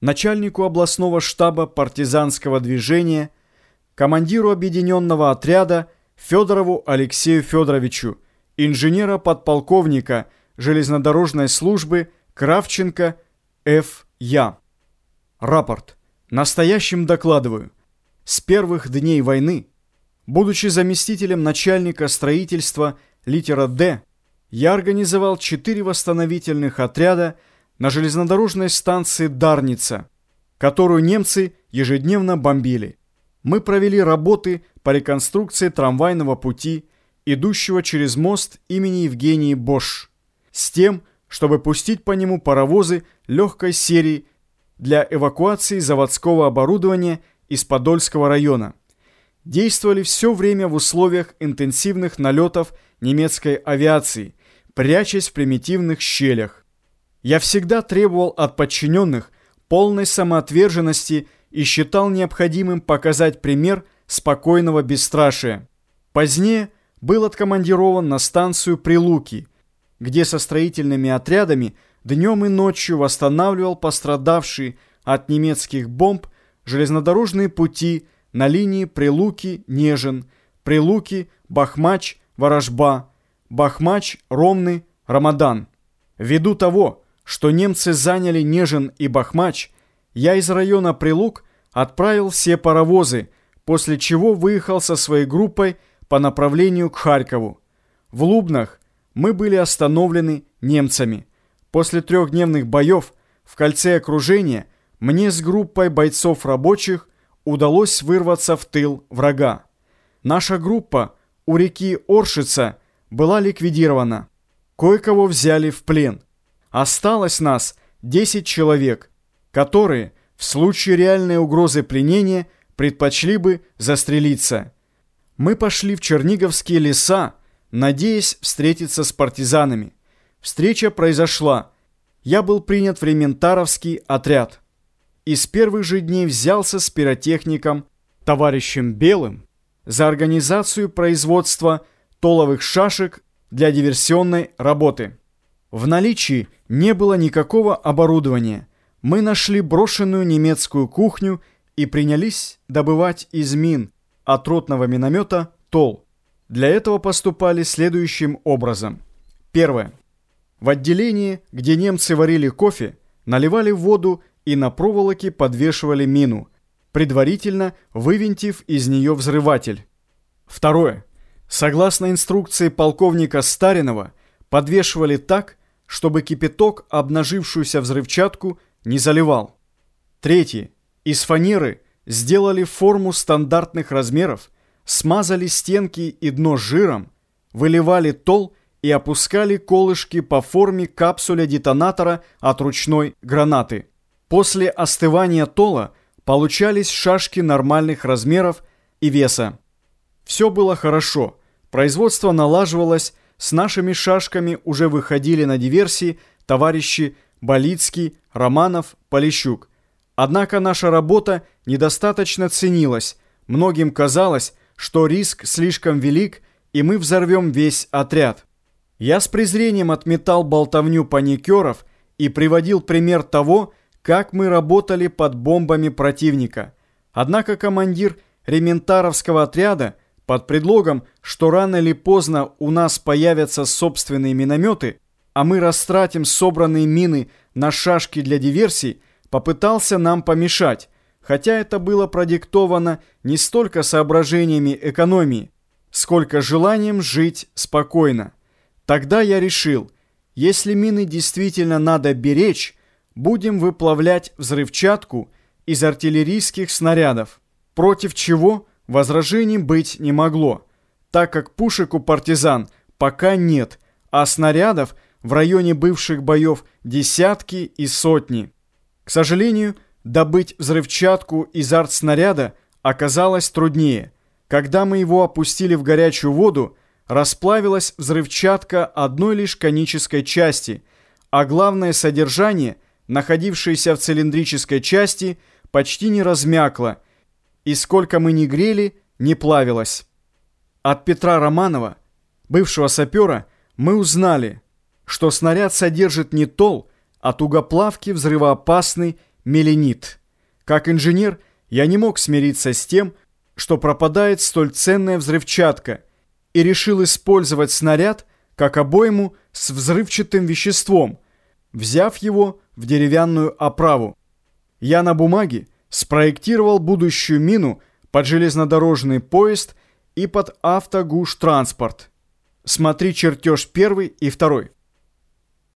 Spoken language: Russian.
начальнику областного штаба партизанского движения, командиру объединенного отряда Федорову Алексею Федоровичу, инженера-подполковника железнодорожной службы Кравченко Ф. Я. Рапорт. Настоящим докладываю. С первых дней войны, будучи заместителем начальника строительства литера Д, я организовал четыре восстановительных отряда на железнодорожной станции Дарница, которую немцы ежедневно бомбили. Мы провели работы по реконструкции трамвайного пути, идущего через мост имени Евгении Бош, с тем, чтобы пустить по нему паровозы легкой серии для эвакуации заводского оборудования из Подольского района. Действовали все время в условиях интенсивных налетов немецкой авиации, прячась в примитивных щелях. Я всегда требовал от подчиненных полной самоотверженности и считал необходимым показать пример спокойного бесстрашия. Позднее был откомандирован на станцию Прилуки, где со строительными отрядами днем и ночью восстанавливал пострадавшие от немецких бомб железнодорожные пути на линии Прилуки-Нежин, Прилуки-Бахмач-Ворожба, Бахмач-Ромны-Рамадан. Ввиду того, что немцы заняли Нежин и Бахмач, я из района Прилук отправил все паровозы, после чего выехал со своей группой по направлению к Харькову. В Лубнах мы были остановлены немцами. После трехдневных боев в кольце окружения мне с группой бойцов рабочих удалось вырваться в тыл врага. Наша группа у реки Оршица была ликвидирована. Кое-кого взяли в плен – Осталось нас 10 человек, которые в случае реальной угрозы пленения предпочли бы застрелиться. Мы пошли в Черниговские леса, надеясь встретиться с партизанами. Встреча произошла. Я был принят в рементаровский отряд. И с первых же дней взялся с пиротехником, товарищем Белым, за организацию производства толовых шашек для диверсионной работы. В наличии не было никакого оборудования. Мы нашли брошенную немецкую кухню и принялись добывать из мин от ротного миномета ТОЛ. Для этого поступали следующим образом. Первое. В отделении, где немцы варили кофе, наливали воду и на проволоке подвешивали мину, предварительно вывинтив из нее взрыватель. Второе. Согласно инструкции полковника Старинова, подвешивали так, чтобы кипяток обнажившуюся взрывчатку не заливал. Третье. Из фанеры сделали форму стандартных размеров, смазали стенки и дно жиром, выливали тол и опускали колышки по форме капсуля детонатора от ручной гранаты. После остывания тола получались шашки нормальных размеров и веса. Все было хорошо, производство налаживалось, с нашими шашками уже выходили на диверсии товарищи Болицкий, Романов, Полищук. Однако наша работа недостаточно ценилась. Многим казалось, что риск слишком велик, и мы взорвем весь отряд. Я с презрением отметал болтовню паникеров и приводил пример того, как мы работали под бомбами противника. Однако командир рементаровского отряда под предлогом, что рано или поздно у нас появятся собственные минометы, а мы растратим собранные мины на шашки для диверсий, попытался нам помешать, хотя это было продиктовано не столько соображениями экономии, сколько желанием жить спокойно. Тогда я решил, если мины действительно надо беречь, будем выплавлять взрывчатку из артиллерийских снарядов, против чего – Возражений быть не могло, так как пушек у партизан пока нет, а снарядов в районе бывших боев десятки и сотни. К сожалению, добыть взрывчатку из артснаряда оказалось труднее. Когда мы его опустили в горячую воду, расплавилась взрывчатка одной лишь конической части, а главное содержание, находившееся в цилиндрической части, почти не размякло, и сколько мы ни грели, не плавилось. От Петра Романова, бывшего сапера, мы узнали, что снаряд содержит не тол, а тугоплавкий взрывоопасный меленит. Как инженер я не мог смириться с тем, что пропадает столь ценная взрывчатка, и решил использовать снаряд как обойму с взрывчатым веществом, взяв его в деревянную оправу. Я на бумаге спроектировал будущую мину под железнодорожный поезд и под автогуш транспорт. Смотри чертеж первый и второй.